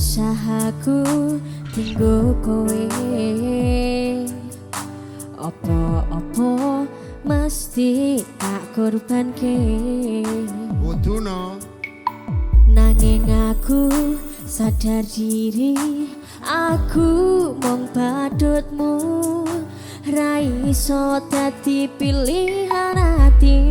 usahaku tinggu kowe. Opo opo mesti tak korban ke nanging aku sadar diri aku mong badutmu. Raiso dadi pilihan hatimu